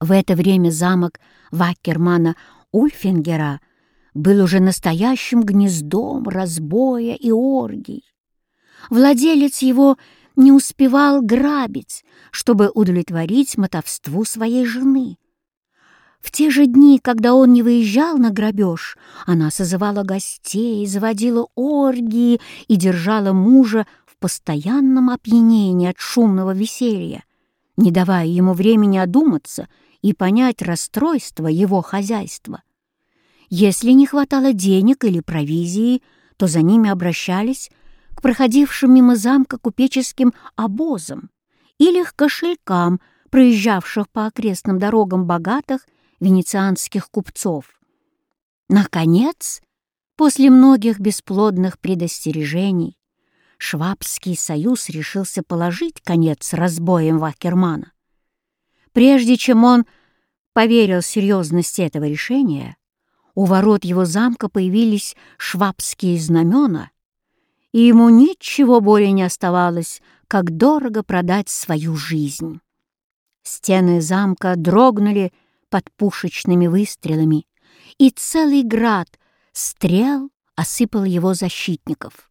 В это время замок Ваккермана Ульфингера был уже настоящим гнездом разбоя и оргий. Владелец его не успевал грабить, чтобы удовлетворить мотовству своей жены. В те же дни, когда он не выезжал на грабеж, она созывала гостей, заводила оргии и держала мужа в постоянном опьянении от шумного веселья, не давая ему времени одуматься и понять расстройство его хозяйства. Если не хватало денег или провизии, то за ними обращались к проходившим мимо замка купеческим обозам или к кошелькам, проезжавших по окрестным дорогам богатых венецианских купцов. Наконец, после многих бесплодных предостережений, Швабский союз решился положить конец разбоям Вакермана. Прежде чем он поверил в серьезность этого решения, у ворот его замка появились швабские знамена, и ему ничего более не оставалось, как дорого продать свою жизнь. Стены замка дрогнули под пушечными выстрелами, и целый град стрел осыпал его защитников.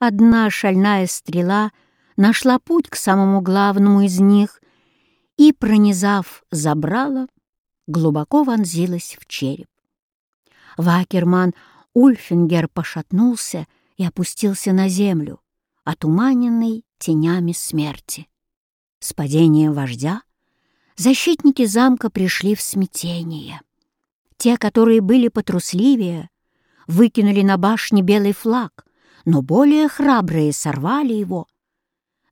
Одна шальная стрела нашла путь к самому главному из них и, пронизав забрала, глубоко вонзилась в череп. Вакерман Ульфингер пошатнулся и опустился на землю, отуманенный тенями смерти. С падением вождя защитники замка пришли в смятение. Те, которые были потрусливее, выкинули на башне белый флаг, но более храбрые сорвали его.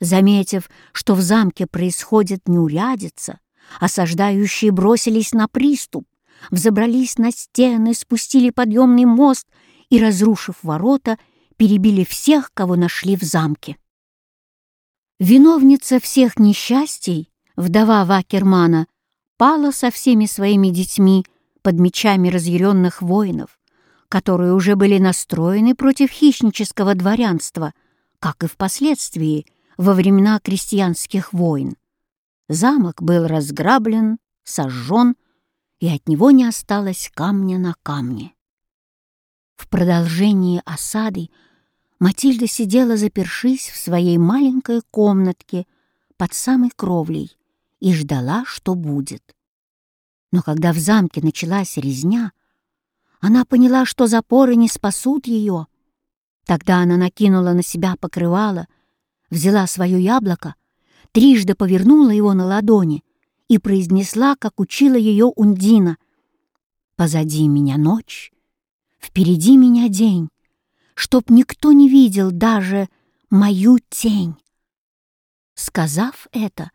Заметив, что в замке происходит неурядица, осаждающие бросились на приступ, взобрались на стены, спустили подъемный мост и, разрушив ворота, перебили всех, кого нашли в замке. Виновница всех несчастий, вдова Вакермана, пала со всеми своими детьми под мечами разъяренных воинов, которые уже были настроены против хищнического дворянства, как и впоследствии во времена крестьянских войн. Замок был разграблен, сожжен, и от него не осталось камня на камне. В продолжении осады Матильда сидела, запершись в своей маленькой комнатке под самой кровлей и ждала, что будет. Но когда в замке началась резня, она поняла, что запоры не спасут ее. Тогда она накинула на себя покрывало, взяла свое яблоко, трижды повернула его на ладони и произнесла, как учила ее Ундина. «Позади меня ночь, впереди меня день, чтоб никто не видел даже мою тень». Сказав это,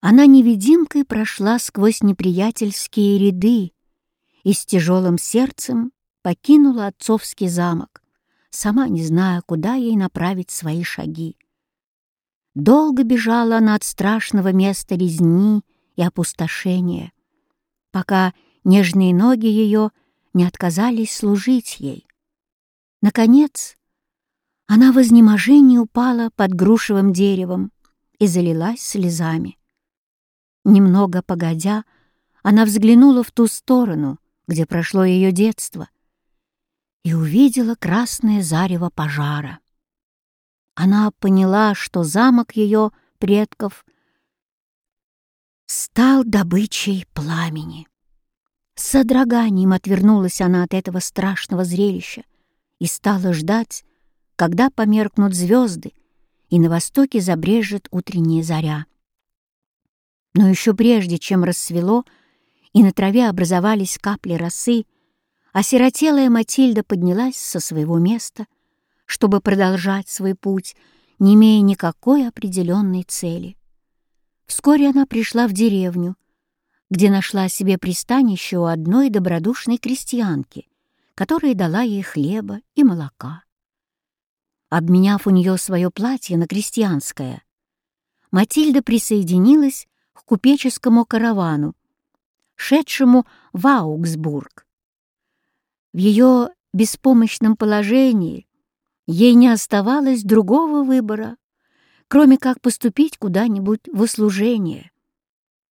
она невидимкой прошла сквозь неприятельские ряды и с тяжелым сердцем покинула отцовский замок, сама не зная, куда ей направить свои шаги. Долго бежала она от страшного места резни и опустошения, пока нежные ноги ее не отказались служить ей. Наконец, она в изнеможении упала под грушевым деревом и залилась слезами. Немного погодя, она взглянула в ту сторону, где прошло ее детство, и увидела красное зарево пожара. Она поняла, что замок ее предков — стал добычей пламени. С содроганием отвернулась она от этого страшного зрелища и стала ждать, когда померкнут звезды и на востоке забрежет утренняя заря. Но еще прежде, чем рассвело, и на траве образовались капли росы, осиротелая Матильда поднялась со своего места, чтобы продолжать свой путь, не имея никакой определенной цели. Вскоре она пришла в деревню, где нашла себе пристанище у одной добродушной крестьянки, которая дала ей хлеба и молока. Обменяв у нее свое платье на крестьянское, Матильда присоединилась к купеческому каравану, шедшему в Аугсбург. В ее беспомощном положении ей не оставалось другого выбора, кроме как поступить куда-нибудь в услужение.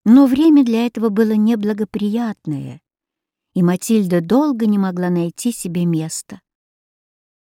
Но время для этого было неблагоприятное, и Матильда долго не могла найти себе места.